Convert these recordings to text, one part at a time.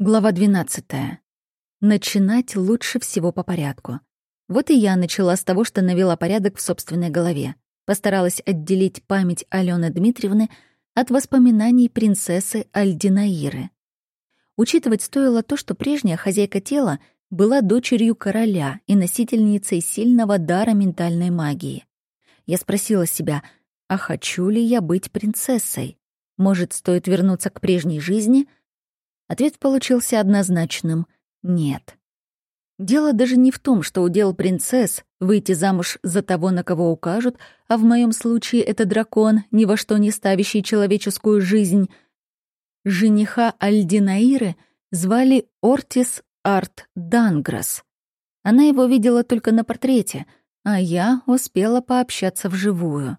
Глава 12. Начинать лучше всего по порядку. Вот и я начала с того, что навела порядок в собственной голове. Постаралась отделить память Алены Дмитриевны от воспоминаний принцессы Альдинаиры. Учитывать стоило то, что прежняя хозяйка тела была дочерью короля и носительницей сильного дара ментальной магии. Я спросила себя, а хочу ли я быть принцессой? Может, стоит вернуться к прежней жизни — Ответ получился однозначным — нет. Дело даже не в том, что удел принцесс выйти замуж за того, на кого укажут, а в моем случае это дракон, ни во что не ставящий человеческую жизнь. Жениха Альдинаиры звали Ортис Арт Данграс. Она его видела только на портрете, а я успела пообщаться вживую.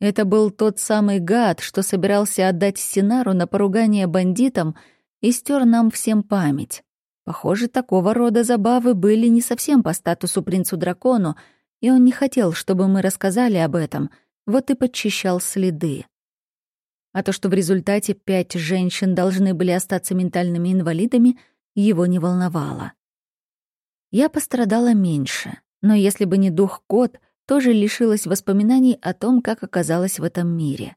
Это был тот самый гад, что собирался отдать Синару на поругание бандитам — и стер нам всем память. Похоже, такого рода забавы были не совсем по статусу принцу-дракону, и он не хотел, чтобы мы рассказали об этом, вот и подчищал следы. А то, что в результате пять женщин должны были остаться ментальными инвалидами, его не волновало. Я пострадала меньше, но если бы не дух-кот, тоже лишилась воспоминаний о том, как оказалась в этом мире.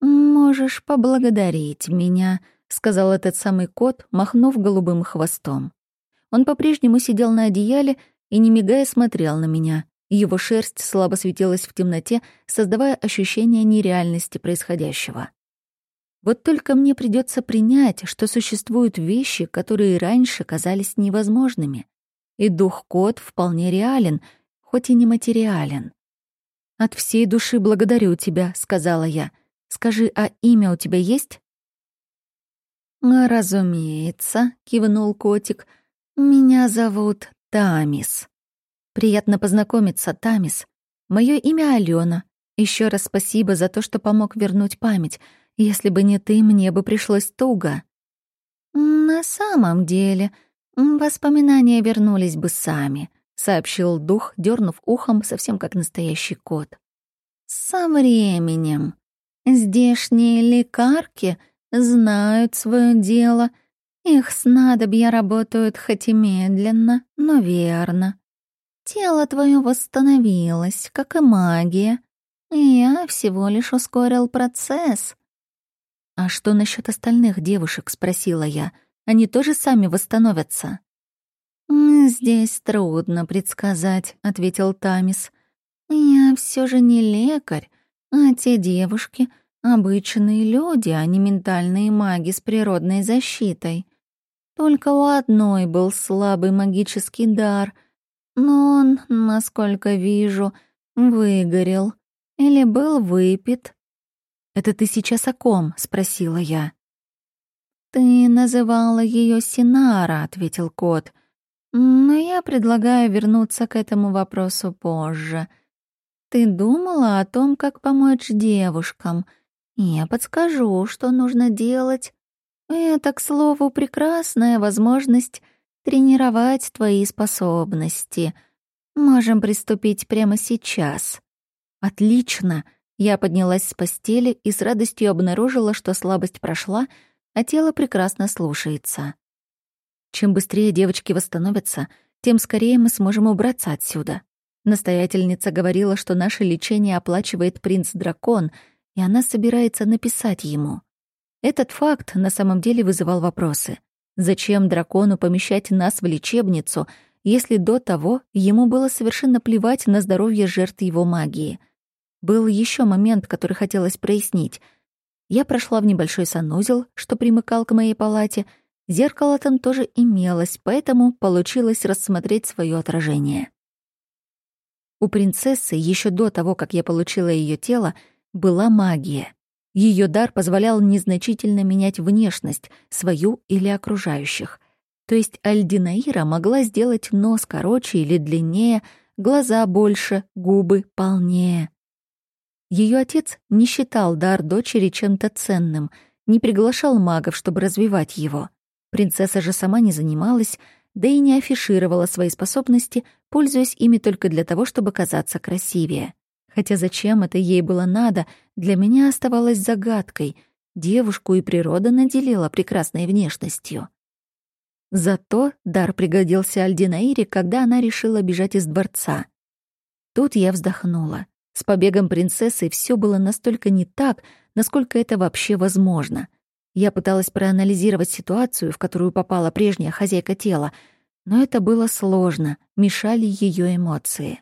«Можешь поблагодарить меня», — сказал этот самый кот, махнув голубым хвостом. Он по-прежнему сидел на одеяле и, не мигая, смотрел на меня. Его шерсть слабо светилась в темноте, создавая ощущение нереальности происходящего. Вот только мне придется принять, что существуют вещи, которые раньше казались невозможными. И дух-кот вполне реален, хоть и нематериален. «От всей души благодарю тебя», — сказала я. «Скажи, а имя у тебя есть?» «Разумеется», — кивнул котик. «Меня зовут Тамис». «Приятно познакомиться, Тамис. Мое имя Алена. Еще раз спасибо за то, что помог вернуть память. Если бы не ты, мне бы пришлось туго». «На самом деле, воспоминания вернулись бы сами», — сообщил дух, дернув ухом, совсем как настоящий кот. «Со временем. Здешние лекарки — знают свое дело. Их снадобья работают хоть и медленно, но верно. Тело твое восстановилось, как и магия. Я всего лишь ускорил процесс. «А что насчет остальных девушек?» — спросила я. «Они тоже сами восстановятся?» «Здесь трудно предсказать», — ответил Тамис. «Я все же не лекарь, а те девушки, Обычные люди, а не ментальные маги с природной защитой. Только у одной был слабый магический дар, но он, насколько вижу, выгорел или был выпит. «Это ты сейчас о ком?» — спросила я. «Ты называла ее Синара», — ответил кот. «Но я предлагаю вернуться к этому вопросу позже. Ты думала о том, как помочь девушкам?» Я подскажу, что нужно делать. Это, к слову, прекрасная возможность тренировать твои способности. Можем приступить прямо сейчас. Отлично. Я поднялась с постели и с радостью обнаружила, что слабость прошла, а тело прекрасно слушается. Чем быстрее девочки восстановятся, тем скорее мы сможем убраться отсюда. Настоятельница говорила, что наше лечение оплачивает принц-дракон — и она собирается написать ему. Этот факт на самом деле вызывал вопросы. Зачем дракону помещать нас в лечебницу, если до того ему было совершенно плевать на здоровье жертв его магии? Был еще момент, который хотелось прояснить. Я прошла в небольшой санузел, что примыкал к моей палате. Зеркало там тоже имелось, поэтому получилось рассмотреть свое отражение. У принцессы еще до того, как я получила ее тело, была магия. Ее дар позволял незначительно менять внешность, свою или окружающих. То есть Альдинаира могла сделать нос короче или длиннее, глаза больше, губы полнее. Ее отец не считал дар дочери чем-то ценным, не приглашал магов, чтобы развивать его. Принцесса же сама не занималась, да и не афишировала свои способности, пользуясь ими только для того, чтобы казаться красивее. Хотя зачем это ей было надо, для меня оставалось загадкой. Девушку и природа наделила прекрасной внешностью. Зато дар пригодился Альдинаире, когда она решила бежать из дворца. Тут я вздохнула. С побегом принцессы все было настолько не так, насколько это вообще возможно. Я пыталась проанализировать ситуацию, в которую попала прежняя хозяйка тела, но это было сложно, мешали ее эмоции.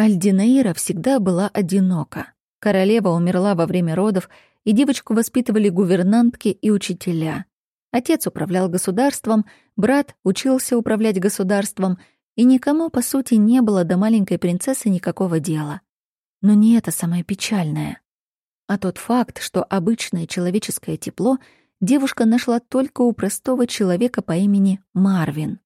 Альдинаира всегда была одинока. Королева умерла во время родов, и девочку воспитывали гувернантки и учителя. Отец управлял государством, брат учился управлять государством, и никому, по сути, не было до маленькой принцессы никакого дела. Но не это самое печальное. А тот факт, что обычное человеческое тепло девушка нашла только у простого человека по имени Марвин.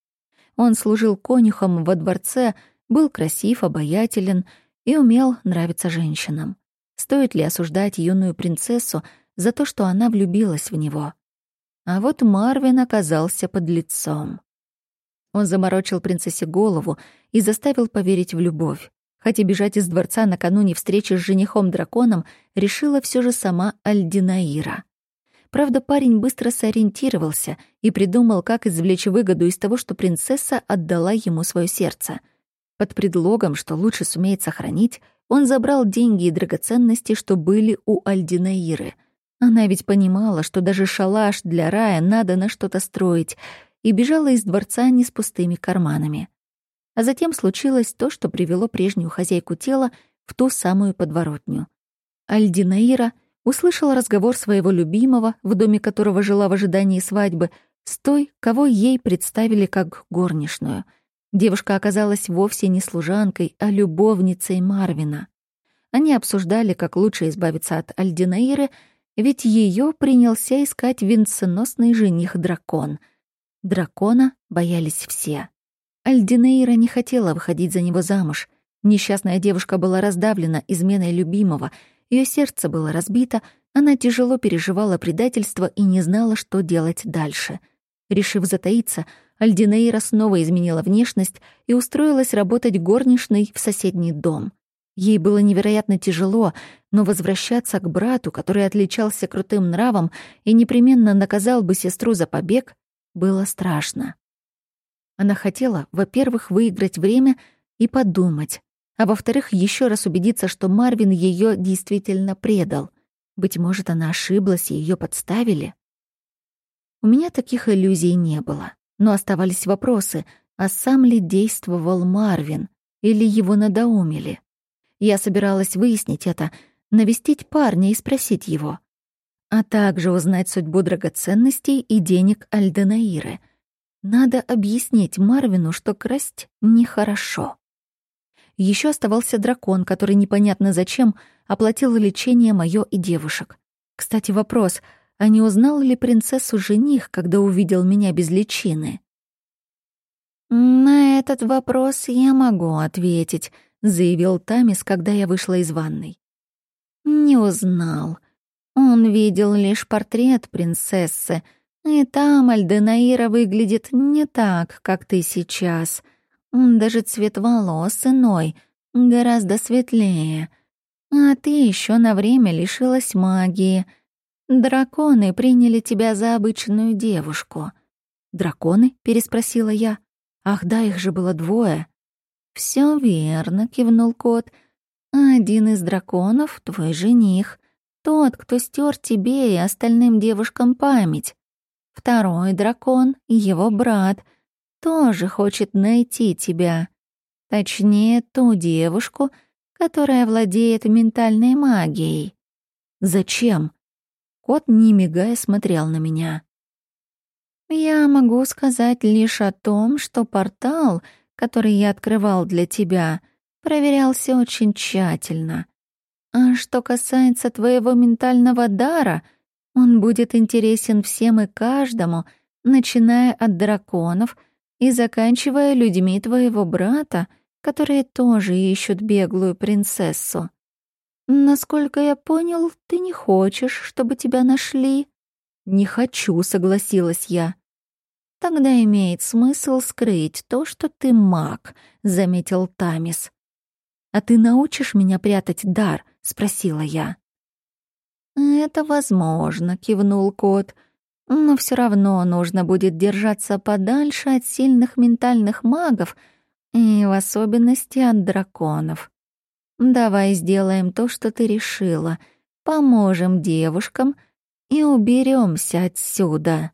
Он служил конюхом во дворце, был красив, обаятелен и умел нравиться женщинам. Стоит ли осуждать юную принцессу за то, что она влюбилась в него? А вот Марвин оказался под лицом. Он заморочил принцессе голову и заставил поверить в любовь. Хотя бежать из дворца накануне встречи с женихом-драконом решила все же сама Альдинаира. Правда, парень быстро сориентировался и придумал, как извлечь выгоду из того, что принцесса отдала ему свое сердце. Под предлогом, что лучше сумеет сохранить, он забрал деньги и драгоценности, что были у Альдинаиры. Она ведь понимала, что даже шалаш для рая надо на что-то строить, и бежала из дворца не с пустыми карманами. А затем случилось то, что привело прежнюю хозяйку тела в ту самую подворотню. Альдинаира услышала разговор своего любимого, в доме которого жила в ожидании свадьбы, с той, кого ей представили как горничную — Девушка оказалась вовсе не служанкой, а любовницей Марвина. Они обсуждали, как лучше избавиться от Альдинаиры, ведь ее принялся искать венценосный жених-дракон. Дракона боялись все. Альдинаира не хотела выходить за него замуж. Несчастная девушка была раздавлена изменой любимого, ее сердце было разбито, она тяжело переживала предательство и не знала, что делать дальше. Решив затаиться, Альдинейра снова изменила внешность и устроилась работать горничной в соседний дом. Ей было невероятно тяжело, но возвращаться к брату, который отличался крутым нравом и непременно наказал бы сестру за побег, было страшно. Она хотела, во-первых, выиграть время и подумать, а во-вторых, еще раз убедиться, что Марвин ее действительно предал. Быть может, она ошиблась и ее подставили. У меня таких иллюзий не было. Но оставались вопросы, а сам ли действовал Марвин или его надоумили? Я собиралась выяснить это, навестить парня и спросить его, а также узнать судьбу драгоценностей и денег Альденаиры. Надо объяснить Марвину, что красть нехорошо. Еще оставался дракон, который непонятно зачем оплатил лечение моё и девушек. Кстати, вопрос — а не узнал ли принцессу жених, когда увидел меня без личины? «На этот вопрос я могу ответить», — заявил Тамис, когда я вышла из ванной. «Не узнал. Он видел лишь портрет принцессы, и там Альденаира выглядит не так, как ты сейчас. Даже цвет волос иной, гораздо светлее. А ты еще на время лишилась магии». Драконы приняли тебя за обычную девушку. Драконы? переспросила я. Ах, да, их же было двое. Все верно, кивнул кот. Один из драконов — твой жених. Тот, кто стер тебе и остальным девушкам память. Второй дракон — его брат. Тоже хочет найти тебя. Точнее, ту девушку, которая владеет ментальной магией. Зачем? Кот, не мигая, смотрел на меня. «Я могу сказать лишь о том, что портал, который я открывал для тебя, проверялся очень тщательно. А что касается твоего ментального дара, он будет интересен всем и каждому, начиная от драконов и заканчивая людьми твоего брата, которые тоже ищут беглую принцессу. Насколько я понял, ты не хочешь, чтобы тебя нашли. Не хочу, согласилась я. Тогда имеет смысл скрыть то, что ты маг, заметил Тамис. А ты научишь меня прятать дар? спросила я. Это возможно, кивнул кот. Но все равно нужно будет держаться подальше от сильных ментальных магов и в особенности от драконов. Давай сделаем то, что ты решила. Поможем девушкам и уберемся отсюда.